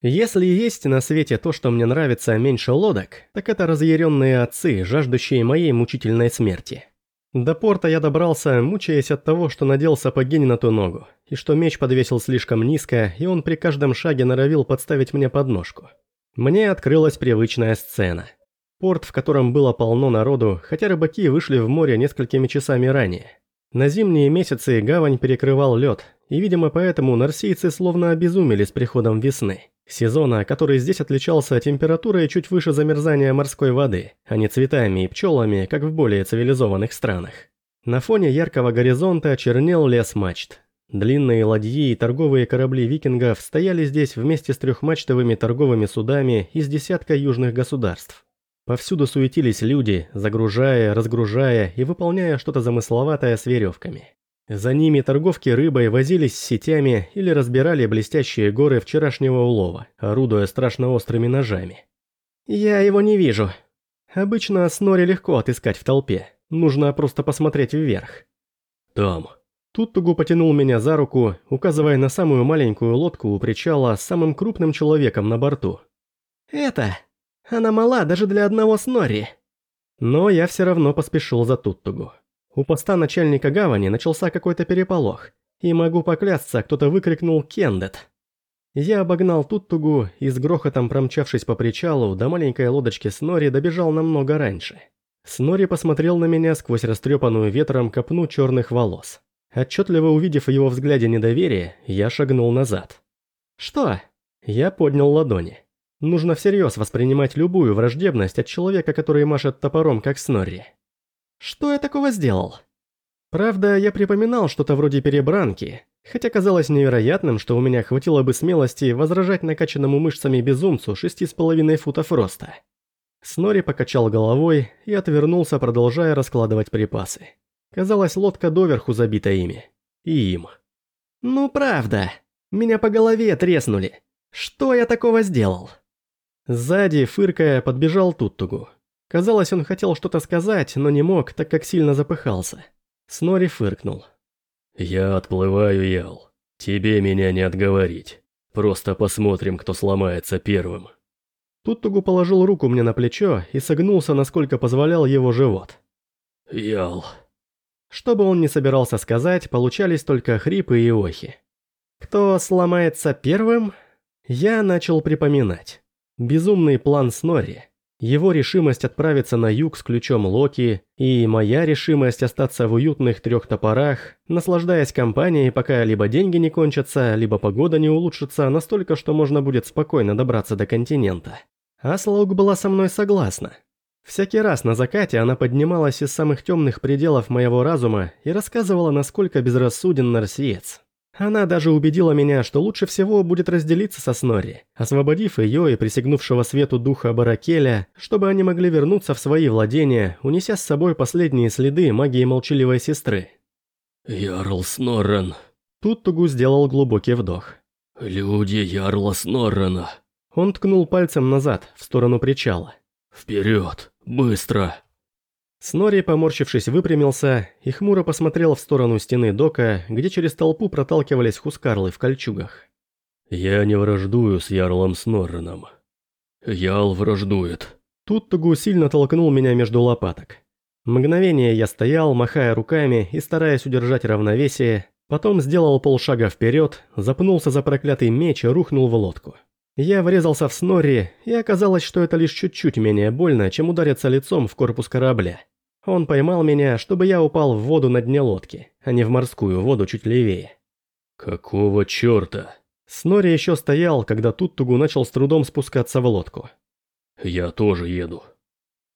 Если есть на свете то, что мне нравится меньше лодок, так это разъяренные отцы, жаждущие моей мучительной смерти. До порта я добрался, мучаясь от того, что надел сапоги не на ту ногу, и что меч подвесил слишком низко, и он при каждом шаге норовил подставить мне подножку. Мне открылась привычная сцена. Порт, в котором было полно народу, хотя рыбаки вышли в море несколькими часами ранее. На зимние месяцы гавань перекрывал лед, и, видимо, поэтому нарсийцы словно обезумели с приходом весны. Сезона, который здесь отличался температурой чуть выше замерзания морской воды, а не цветами и пчелами, как в более цивилизованных странах. На фоне яркого горизонта чернел лес мачт. Длинные ладьи и торговые корабли викингов стояли здесь вместе с трехмачтовыми торговыми судами из десятка южных государств. Повсюду суетились люди, загружая, разгружая и выполняя что-то замысловатое с веревками. За ними торговки рыбой возились с сетями или разбирали блестящие горы вчерашнего улова, орудуя страшно острыми ножами. «Я его не вижу. Обычно Снори легко отыскать в толпе. Нужно просто посмотреть вверх». «Там». Тут Тугу потянул меня за руку, указывая на самую маленькую лодку у причала с самым крупным человеком на борту. «Это? Она мала даже для одного Снори». Но я все равно поспешил за Туттугу. У поста начальника гавани начался какой-то переполох, и могу поклясться, кто-то выкрикнул «Кендет». Я обогнал Туттугу и с грохотом промчавшись по причалу до маленькой лодочки Снори добежал намного раньше. Снори посмотрел на меня сквозь растрепанную ветром копну черных волос. Отчетливо увидев в его взгляде недоверие, я шагнул назад. «Что?» Я поднял ладони. Нужно всерьез воспринимать любую враждебность от человека, который машет топором, как Снорри. Что я такого сделал? Правда, я припоминал что-то вроде перебранки, хотя казалось невероятным, что у меня хватило бы смелости возражать накачанному мышцами безумцу шести с половиной футов роста. Снори покачал головой и отвернулся, продолжая раскладывать припасы. Казалось, лодка доверху забита ими. И им. «Ну правда, меня по голове треснули. Что я такого сделал?» Сзади, фыркая, подбежал Туттугу. Казалось, он хотел что-то сказать, но не мог, так как сильно запыхался. Снори фыркнул. «Я отплываю, Ял. Тебе меня не отговорить. Просто посмотрим, кто сломается первым». Туттугу положил руку мне на плечо и согнулся, насколько позволял его живот. «Ял». Что бы он ни собирался сказать, получались только хрипы и охи. Кто сломается первым? Я начал припоминать. Безумный план Снори. Его решимость отправиться на юг с ключом Локи и моя решимость остаться в уютных трех топорах, наслаждаясь компанией, пока либо деньги не кончатся, либо погода не улучшится настолько, что можно будет спокойно добраться до континента. Аслаук была со мной согласна. Всякий раз на закате она поднималась из самых темных пределов моего разума и рассказывала, насколько безрассуден нарсиец. Она даже убедила меня, что лучше всего будет разделиться со Снори, освободив ее и присягнувшего свету духа Баракеля, чтобы они могли вернуться в свои владения, унеся с собой последние следы магии молчаливой сестры. «Ярл Сноррен». Тут Тугу сделал глубокий вдох. «Люди Ярла Сноррена». Он ткнул пальцем назад, в сторону причала. «Вперед! Быстро!» Снори, поморщившись, выпрямился и хмуро посмотрел в сторону стены дока, где через толпу проталкивались хускарлы в кольчугах. «Я не враждую с Ярлом Снорреном. Ял враждует». Тут Тугу сильно толкнул меня между лопаток. Мгновение я стоял, махая руками и стараясь удержать равновесие, потом сделал полшага вперед, запнулся за проклятый меч и рухнул в лодку. Я врезался в Снорри, и оказалось, что это лишь чуть-чуть менее больно, чем удариться лицом в корпус корабля. Он поймал меня, чтобы я упал в воду на дне лодки, а не в морскую воду чуть левее. «Какого черта?» Снори еще стоял, когда Туттугу начал с трудом спускаться в лодку. «Я тоже еду».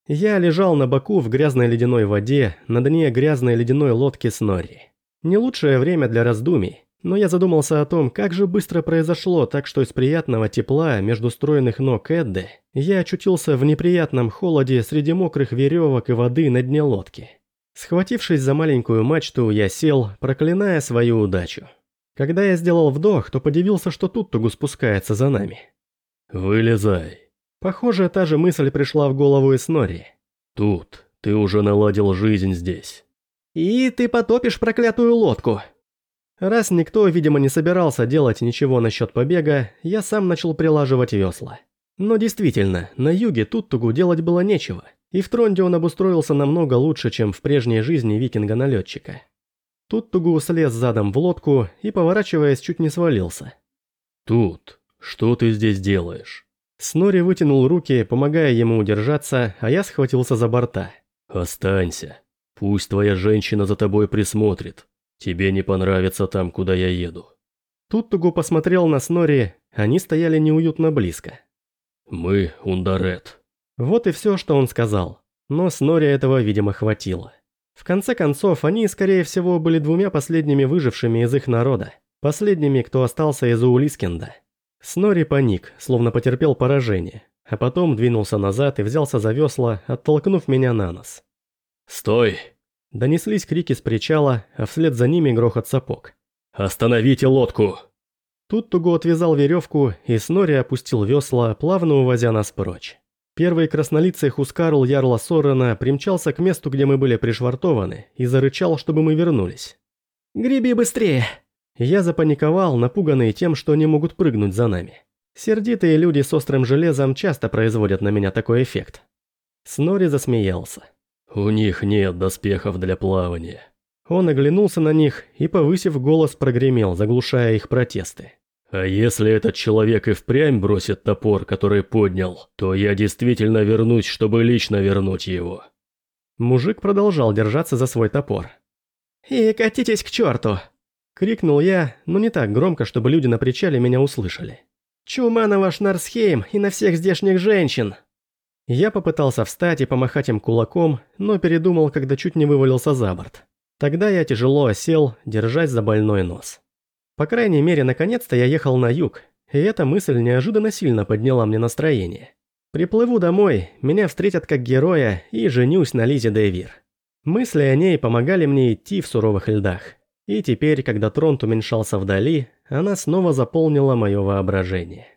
Я лежал на боку в грязной ледяной воде, на дне грязной ледяной лодки Снори. Не лучшее время для раздумий, но я задумался о том, как же быстро произошло так, что из приятного тепла между стройных ног Эдды я очутился в неприятном холоде среди мокрых веревок и воды на дне лодки. Схватившись за маленькую мачту, я сел, проклиная свою удачу. Когда я сделал вдох, то подивился, что тут Тугу спускается за нами. «Вылезай». Похоже, та же мысль пришла в голову и Снори. «Тут, ты уже наладил жизнь здесь». «И ты потопишь проклятую лодку», Раз никто, видимо, не собирался делать ничего насчет побега, я сам начал прилаживать весла. Но действительно, на юге Туттугу делать было нечего, и в Тронде он обустроился намного лучше, чем в прежней жизни викинга-налетчика. Туттугу слез задом в лодку и, поворачиваясь, чуть не свалился. «Тут, что ты здесь делаешь?» Снори вытянул руки, помогая ему удержаться, а я схватился за борта. «Останься. Пусть твоя женщина за тобой присмотрит. Тебе не понравится там, куда я еду». Туттугу посмотрел на Снори, они стояли неуютно близко. «Мы Ундарет». Вот и все, что он сказал. Но Снори этого, видимо, хватило. В конце концов, они, скорее всего, были двумя последними выжившими из их народа. Последними, кто остался из Улискенда. Снори паник, словно потерпел поражение, а потом двинулся назад и взялся за весла, оттолкнув меня на нос. «Стой!» Донеслись крики с причала, а вслед за ними грохот сапог. «Остановите лодку!» Тут Туго отвязал веревку, и Снори опустил весла, плавно увозя нас прочь. Первый краснолицый Хускарл Ярла Сорена примчался к месту, где мы были пришвартованы, и зарычал, чтобы мы вернулись. «Греби быстрее!» Я запаниковал, напуганный тем, что они могут прыгнуть за нами. Сердитые люди с острым железом часто производят на меня такой эффект. Снори засмеялся. «У них нет доспехов для плавания». Он оглянулся на них и, повысив голос, прогремел, заглушая их протесты. «А если этот человек и впрямь бросит топор, который поднял, то я действительно вернусь, чтобы лично вернуть его». Мужик продолжал держаться за свой топор. «И катитесь к черту!» Крикнул я, но не так громко, чтобы люди на причале меня услышали. «Чума на ваш Нарсхейм и на всех здешних женщин!» Я попытался встать и помахать им кулаком, но передумал, когда чуть не вывалился за борт. Тогда я тяжело осел, держась за больной нос. По крайней мере, наконец-то я ехал на юг, и эта мысль неожиданно сильно подняла мне настроение. Приплыву домой, меня встретят как героя и женюсь на Лизе Дэвир. Мысли о ней помогали мне идти в суровых льдах. И теперь, когда Тронт уменьшался вдали, она снова заполнила мое воображение.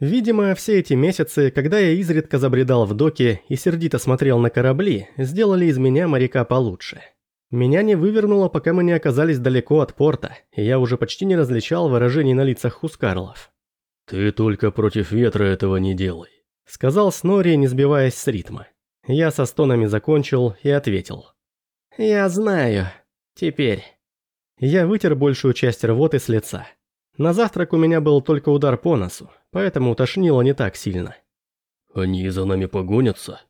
Видимо, все эти месяцы, когда я изредка забредал в доки и сердито смотрел на корабли, сделали из меня моряка получше. Меня не вывернуло, пока мы не оказались далеко от порта, и я уже почти не различал выражений на лицах Хускарлов. «Ты только против ветра этого не делай», — сказал Снори, не сбиваясь с ритма. Я со стонами закончил и ответил. «Я знаю. Теперь». Я вытер большую часть рвоты с лица. На завтрак у меня был только удар по носу, поэтому тошнило не так сильно. «Они за нами погонятся?»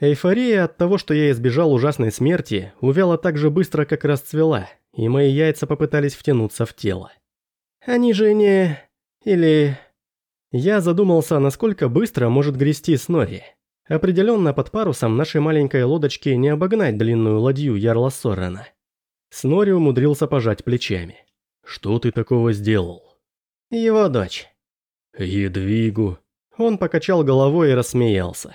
Эйфория от того, что я избежал ужасной смерти, увяла так же быстро, как расцвела, и мои яйца попытались втянуться в тело. Они же не... или... Я задумался, насколько быстро может грести Снори. Определенно под парусом нашей маленькой лодочки не обогнать длинную ладью Ярла Сорена. Снори умудрился пожать плечами. «Что ты такого сделал?» «Его дочь». «Едвигу». Он покачал головой и рассмеялся.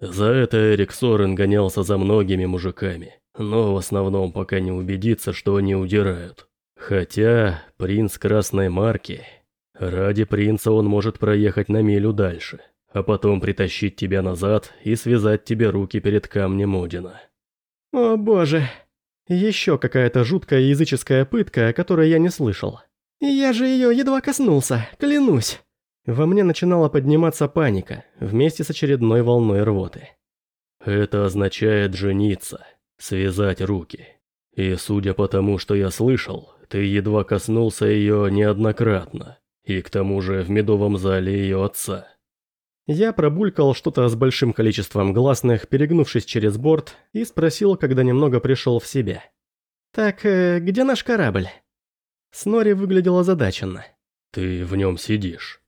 За это Эрик Сорен гонялся за многими мужиками, но в основном пока не убедится, что они удирают. Хотя принц красной марки... Ради принца он может проехать на милю дальше, а потом притащить тебя назад и связать тебе руки перед камнем Одина. О боже, еще какая-то жуткая языческая пытка, о которой я не слышал. Я же ее едва коснулся, клянусь. Во мне начинала подниматься паника, вместе с очередной волной рвоты. Это означает жениться, связать руки. И судя по тому, что я слышал, ты едва коснулся ее неоднократно, и к тому же в медовом зале ее отца. Я пробулькал что-то с большим количеством гласных, перегнувшись через борт, и спросил, когда немного пришел в себя. «Так, э, где наш корабль?» Снори выглядел озадаченно. «Ты в нем сидишь».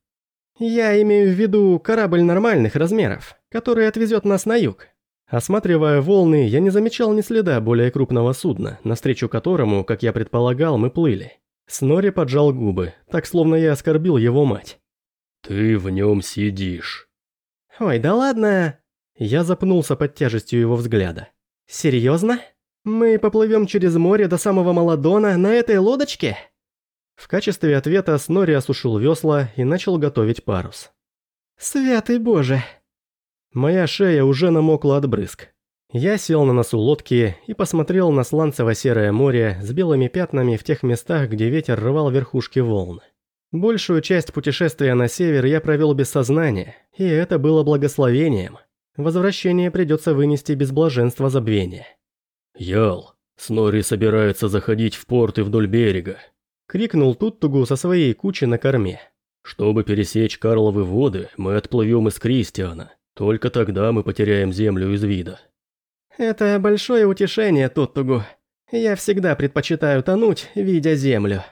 «Я имею в виду корабль нормальных размеров, который отвезет нас на юг». Осматривая волны, я не замечал ни следа более крупного судна, навстречу которому, как я предполагал, мы плыли. Снори поджал губы, так словно я оскорбил его мать. «Ты в нем сидишь». «Ой, да ладно!» Я запнулся под тяжестью его взгляда. «Серьезно? Мы поплывем через море до самого Маладона на этой лодочке?» В качестве ответа Снори осушил весла и начал готовить парус. «Святый Боже!» Моя шея уже намокла от брызг. Я сел на носу лодки и посмотрел на сланцево-серое море с белыми пятнами в тех местах, где ветер рвал верхушки волн. Большую часть путешествия на север я провел без сознания, и это было благословением. Возвращение придется вынести без блаженства забвения. «Ял, Снори собирается заходить в порт и вдоль берега», — крикнул Туттугу со своей кучи на корме. «Чтобы пересечь Карловы воды, мы отплывем из Кристиана. Только тогда мы потеряем землю из вида». «Это большое утешение, Туттугу. Я всегда предпочитаю тонуть, видя землю».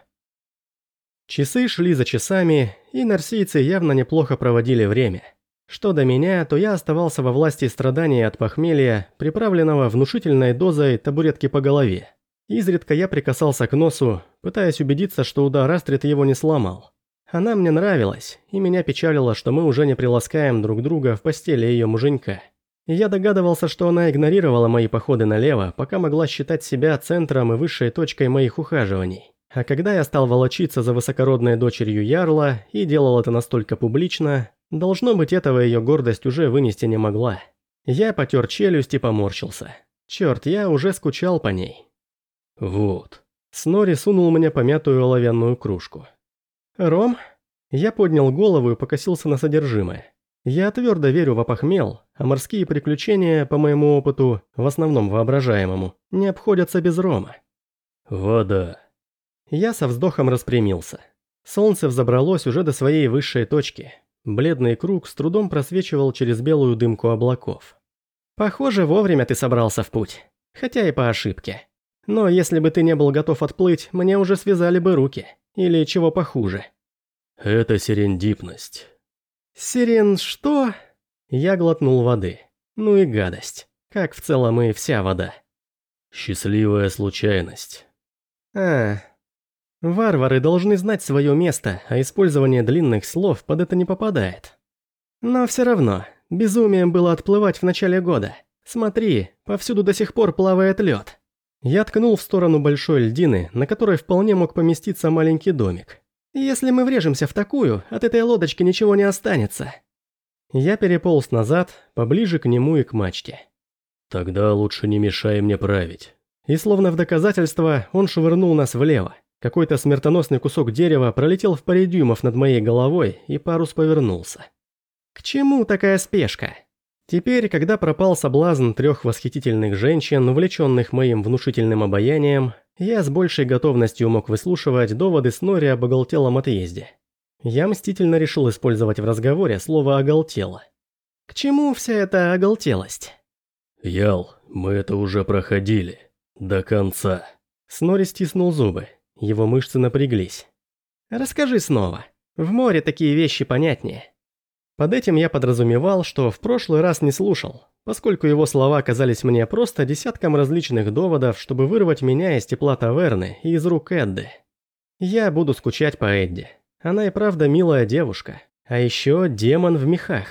Часы шли за часами, и нарсийцы явно неплохо проводили время. Что до меня, то я оставался во власти страданий от похмелья, приправленного внушительной дозой табуретки по голове. Изредка я прикасался к носу, пытаясь убедиться, что удар Астрид его не сломал. Она мне нравилась, и меня печалило, что мы уже не приласкаем друг друга в постели ее муженька. я догадывался, что она игнорировала мои походы налево, пока могла считать себя центром и высшей точкой моих ухаживаний. А когда я стал волочиться за высокородной дочерью Ярла и делал это настолько публично, должно быть этого ее гордость уже вынести не могла. Я потер челюсть и поморщился. Черт, я уже скучал по ней. Вот. Снори сунул мне помятую оловянную кружку. «Ром?» Я поднял голову и покосился на содержимое. Я твердо верю в опохмел, а морские приключения, по моему опыту, в основном воображаемому, не обходятся без рома. «Вода», я со вздохом распрямился. Солнце взобралось уже до своей высшей точки. Бледный круг с трудом просвечивал через белую дымку облаков. «Похоже, вовремя ты собрался в путь. Хотя и по ошибке. Но если бы ты не был готов отплыть, мне уже связали бы руки. Или чего похуже». «Это серендипность». «Сирен что?» Я глотнул воды. Ну и гадость. Как в целом и вся вода. «Счастливая случайность». «А, Варвары должны знать свое место, а использование длинных слов под это не попадает. Но все равно, безумием было отплывать в начале года. Смотри, повсюду до сих пор плавает лед. Я ткнул в сторону большой льдины, на которой вполне мог поместиться маленький домик. Если мы врежемся в такую, от этой лодочки ничего не останется. Я переполз назад, поближе к нему и к мачте. Тогда лучше не мешай мне править. И словно в доказательство, он швырнул нас влево. Какой-то смертоносный кусок дерева пролетел в паре дюймов над моей головой, и парус повернулся. К чему такая спешка? Теперь, когда пропал соблазн трех восхитительных женщин, увлеченных моим внушительным обаянием, я с большей готовностью мог выслушивать доводы Снори об оголтелом отъезде. Я мстительно решил использовать в разговоре слово «оголтело». К чему вся эта оголтелость? Ял, мы это уже проходили. До конца. Снори стиснул зубы. Его мышцы напряглись. «Расскажи снова. В море такие вещи понятнее». Под этим я подразумевал, что в прошлый раз не слушал, поскольку его слова казались мне просто десятком различных доводов, чтобы вырвать меня из тепла таверны и из рук Эдды. Я буду скучать по Эдди. Она и правда милая девушка. А еще демон в мехах.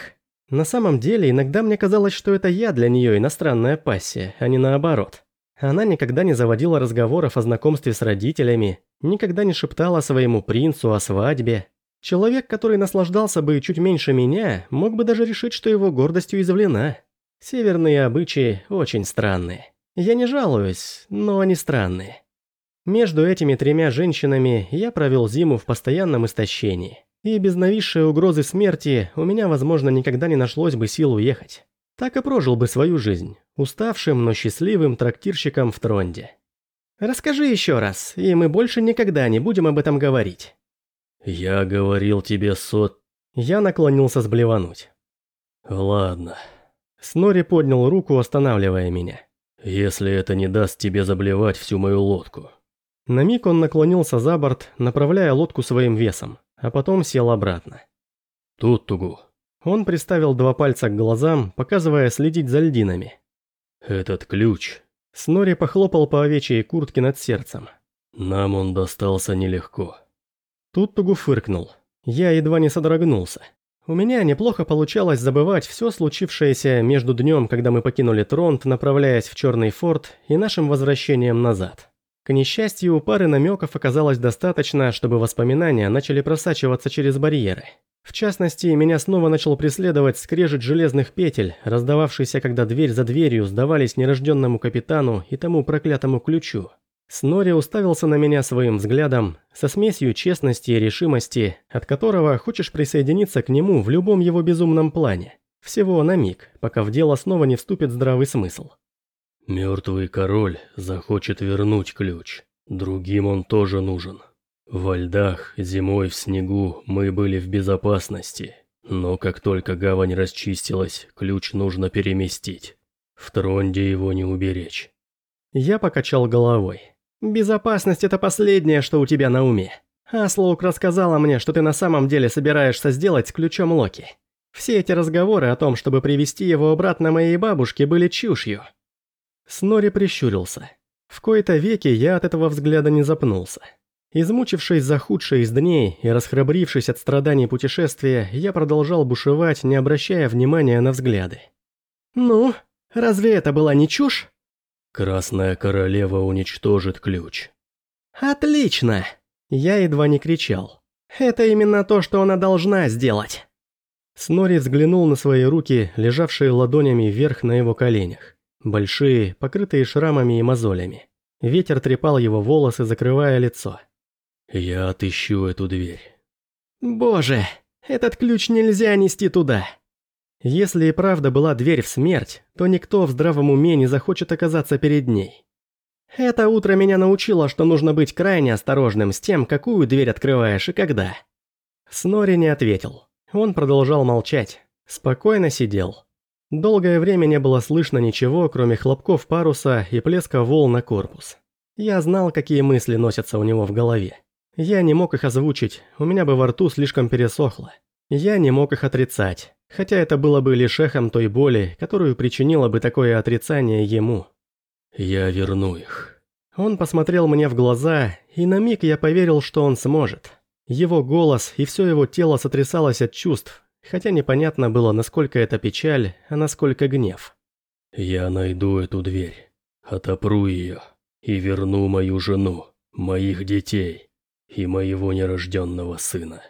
На самом деле, иногда мне казалось, что это я для нее иностранная пассия, а не наоборот. Она никогда не заводила разговоров о знакомстве с родителями, никогда не шептала своему принцу о свадьбе. Человек, который наслаждался бы чуть меньше меня, мог бы даже решить, что его гордостью извлена. Северные обычаи очень странные. Я не жалуюсь, но они странные. Между этими тремя женщинами я провел зиму в постоянном истощении. И без нависшей угрозы смерти у меня, возможно, никогда не нашлось бы сил уехать. Так и прожил бы свою жизнь, уставшим, но счастливым трактирщиком в Тронде. Расскажи еще раз, и мы больше никогда не будем об этом говорить. Я говорил тебе сот... Я наклонился сблевануть. Ладно. Снори поднял руку, останавливая меня. Если это не даст тебе заблевать всю мою лодку. На миг он наклонился за борт, направляя лодку своим весом, а потом сел обратно. Тут тугу. Он приставил два пальца к глазам, показывая следить за льдинами. «Этот ключ...» Снори похлопал по овечьей куртке над сердцем. «Нам он достался нелегко». Тут Тугу фыркнул. Я едва не содрогнулся. У меня неплохо получалось забывать все случившееся между днем, когда мы покинули Тронт, направляясь в Черный форт, и нашим возвращением назад. К несчастью, пары намеков оказалось достаточно, чтобы воспоминания начали просачиваться через барьеры. В частности, меня снова начал преследовать скрежет железных петель, раздававшийся, когда дверь за дверью сдавались нерожденному капитану и тому проклятому ключу. Снори уставился на меня своим взглядом, со смесью честности и решимости, от которого хочешь присоединиться к нему в любом его безумном плане. Всего на миг, пока в дело снова не вступит здравый смысл. «Мертвый король захочет вернуть ключ. Другим он тоже нужен. Во льдах, зимой в снегу мы были в безопасности, но как только гавань расчистилась, ключ нужно переместить. В Тронде его не уберечь». Я покачал головой. «Безопасность – это последнее, что у тебя на уме. Аслоук рассказала мне, что ты на самом деле собираешься сделать с ключом Локи. Все эти разговоры о том, чтобы привести его обратно моей бабушке, были чушью». Снори прищурился. В кои-то веки я от этого взгляда не запнулся. Измучившись за худшие из дней и расхрабрившись от страданий путешествия, я продолжал бушевать, не обращая внимания на взгляды. «Ну, разве это была не чушь?» Красная королева уничтожит ключ. Отлично! Я едва не кричал. Это именно то, что она должна сделать. Снори взглянул на свои руки, лежавшие ладонями вверх на его коленях. Большие, покрытые шрамами и мозолями. Ветер трепал его волосы, закрывая лицо. «Я отыщу эту дверь». «Боже, этот ключ нельзя нести туда!» Если и правда была дверь в смерть, то никто в здравом уме не захочет оказаться перед ней. Это утро меня научило, что нужно быть крайне осторожным с тем, какую дверь открываешь и когда. Снори не ответил. Он продолжал молчать. Спокойно сидел. Долгое время не было слышно ничего, кроме хлопков паруса и плеска волн на корпус. Я знал, какие мысли носятся у него в голове. Я не мог их озвучить, у меня бы во рту слишком пересохло. Я не мог их отрицать. Хотя это было бы лишь эхом той боли, которую причинило бы такое отрицание ему. «Я верну их». Он посмотрел мне в глаза, и на миг я поверил, что он сможет. Его голос и все его тело сотрясалось от чувств, хотя непонятно было, насколько это печаль, а насколько гнев. «Я найду эту дверь, отопру ее и верну мою жену, моих детей и моего нерожденного сына».